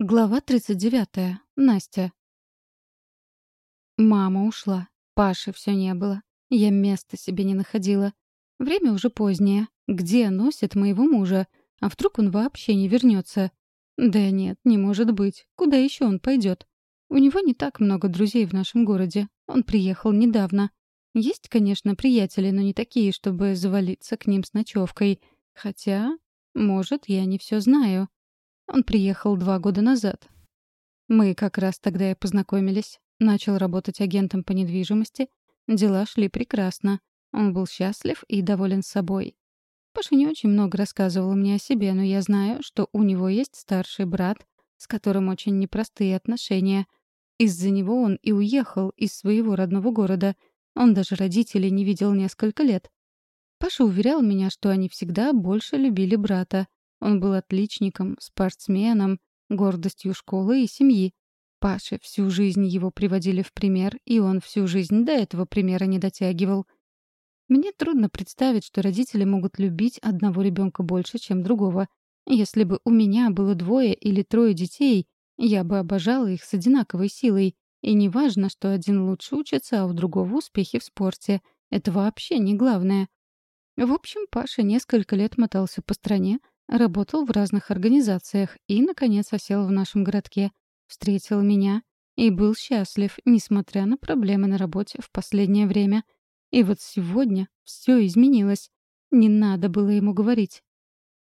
Глава 39. Настя. Мама ушла. Паши все не было. Я места себе не находила. Время уже позднее. Где носит моего мужа? А вдруг он вообще не вернется? Да нет, не может быть. Куда еще он пойдет? У него не так много друзей в нашем городе. Он приехал недавно. Есть, конечно, приятели, но не такие, чтобы завалиться к ним с ночевкой. Хотя, может, я не все знаю. Он приехал два года назад. Мы как раз тогда и познакомились. Начал работать агентом по недвижимости. Дела шли прекрасно. Он был счастлив и доволен собой. Паша не очень много рассказывал мне о себе, но я знаю, что у него есть старший брат, с которым очень непростые отношения. Из-за него он и уехал из своего родного города. Он даже родителей не видел несколько лет. Паша уверял меня, что они всегда больше любили брата. Он был отличником, спортсменом, гордостью школы и семьи. Паше всю жизнь его приводили в пример, и он всю жизнь до этого примера не дотягивал. Мне трудно представить, что родители могут любить одного ребенка больше, чем другого. Если бы у меня было двое или трое детей, я бы обожала их с одинаковой силой. И не важно, что один лучше учится, а у другого успехи в спорте. Это вообще не главное. В общем, Паша несколько лет мотался по стране, Работал в разных организациях и, наконец, осел в нашем городке. Встретил меня и был счастлив, несмотря на проблемы на работе в последнее время. И вот сегодня все изменилось. Не надо было ему говорить.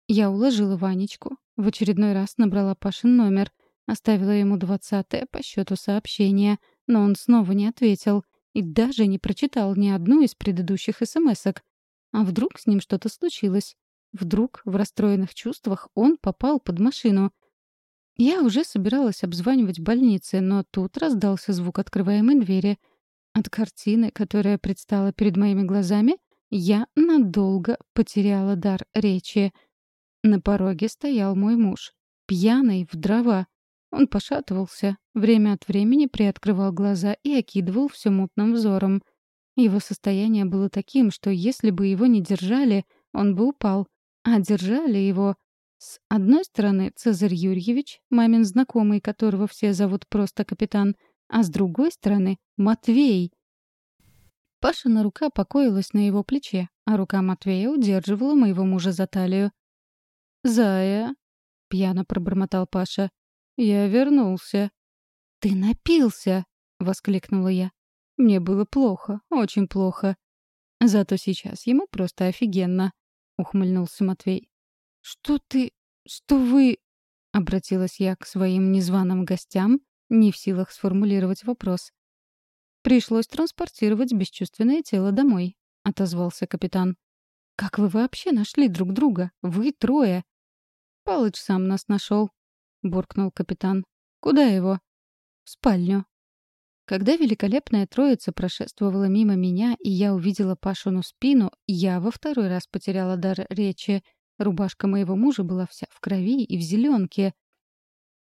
Я уложила Ванечку, в очередной раз набрала Пашин номер, оставила ему двадцатое по счету сообщение, но он снова не ответил и даже не прочитал ни одну из предыдущих смс-ок. А вдруг с ним что-то случилось? Вдруг, в расстроенных чувствах, он попал под машину. Я уже собиралась обзванивать больницы, но тут раздался звук открываемой двери. От картины, которая предстала перед моими глазами, я надолго потеряла дар речи. На пороге стоял мой муж, пьяный в дрова. Он пошатывался, время от времени приоткрывал глаза и окидывал все мутным взором. Его состояние было таким, что если бы его не держали, он бы упал а держали его с одной стороны Цезарь Юрьевич, мамин знакомый, которого все зовут просто капитан, а с другой стороны Матвей. Пашина рука покоилась на его плече, а рука Матвея удерживала моего мужа за талию. «Зая», — пьяно пробормотал Паша, — «я вернулся». «Ты напился!» — воскликнула я. Мне было плохо, очень плохо. Зато сейчас ему просто офигенно. — ухмыльнулся Матвей. «Что ты... что вы...» — обратилась я к своим незваным гостям, не в силах сформулировать вопрос. «Пришлось транспортировать бесчувственное тело домой», — отозвался капитан. «Как вы вообще нашли друг друга? Вы трое!» «Палыч сам нас нашел», — буркнул капитан. «Куда его?» «В спальню», когда великолепная троица прошествовала мимо меня, и я увидела Пашину спину, я во второй раз потеряла дар речи. Рубашка моего мужа была вся в крови и в зеленке.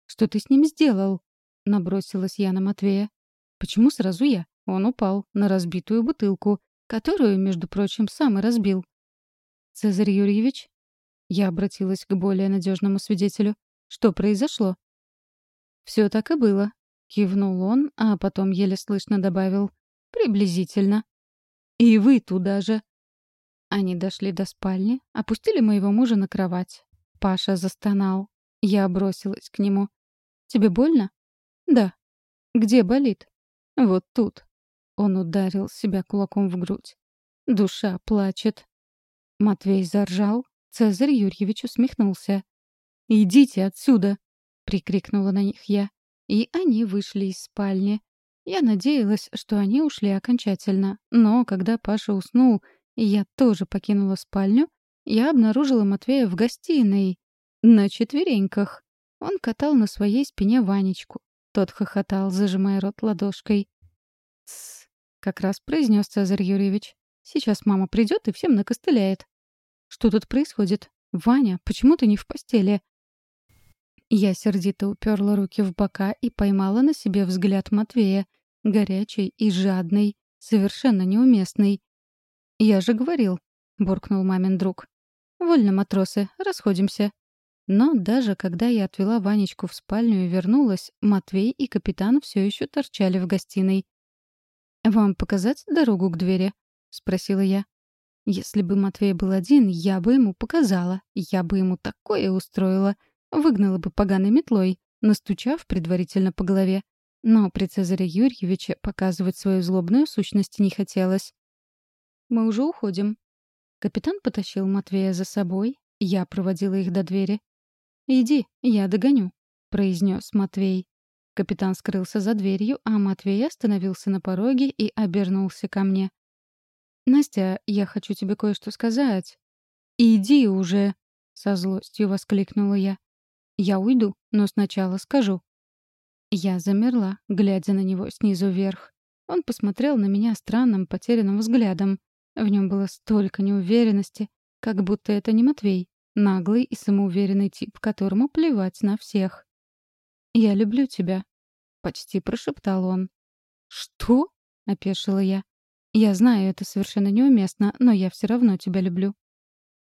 «Что ты с ним сделал?» — набросилась я на Матвея. «Почему сразу я? Он упал на разбитую бутылку, которую, между прочим, сам и разбил». «Цезарь Юрьевич?» Я обратилась к более надежному свидетелю. «Что произошло?» «Все так и было», Кивнул он, а потом еле слышно добавил «приблизительно». «И вы туда же». Они дошли до спальни, опустили моего мужа на кровать. Паша застонал. Я бросилась к нему. «Тебе больно?» «Да». «Где болит?» «Вот тут». Он ударил себя кулаком в грудь. Душа плачет. Матвей заржал. Цезарь Юрьевич усмехнулся. «Идите отсюда!» — прикрикнула на них я и они вышли из спальни. Я надеялась, что они ушли окончательно, но когда Паша уснул, и я тоже покинула спальню, я обнаружила Матвея в гостиной, на четвереньках. Он катал на своей спине Ванечку. Тот хохотал, зажимая рот ладошкой. «Тссс», — как раз произнес Цезарь Юрьевич. «Сейчас мама придет и всем накостыляет». «Что тут происходит? Ваня, почему ты не в постели?» Я сердито уперла руки в бока и поймала на себе взгляд Матвея, горячий и жадный, совершенно неуместный. «Я же говорил», — буркнул мамин друг. «Вольно, матросы, расходимся». Но даже когда я отвела Ванечку в спальню и вернулась, Матвей и капитан все еще торчали в гостиной. «Вам показать дорогу к двери?» — спросила я. Если бы Матвей был один, я бы ему показала. Я бы ему такое устроила. Выгнала бы поганой метлой, настучав предварительно по голове. Но при Цезаре Юрьевиче показывать свою злобную сущность не хотелось. «Мы уже уходим». Капитан потащил Матвея за собой. Я проводила их до двери. «Иди, я догоню», — произнес Матвей. Капитан скрылся за дверью, а Матвей остановился на пороге и обернулся ко мне. «Настя, я хочу тебе кое-что сказать». «Иди уже!» — со злостью воскликнула я. «Я уйду, но сначала скажу». Я замерла, глядя на него снизу вверх. Он посмотрел на меня странным, потерянным взглядом. В нем было столько неуверенности, как будто это не Матвей, наглый и самоуверенный тип, которому плевать на всех. «Я люблю тебя», — почти прошептал он. «Что?» — опешила я. «Я знаю, это совершенно неуместно, но я все равно тебя люблю.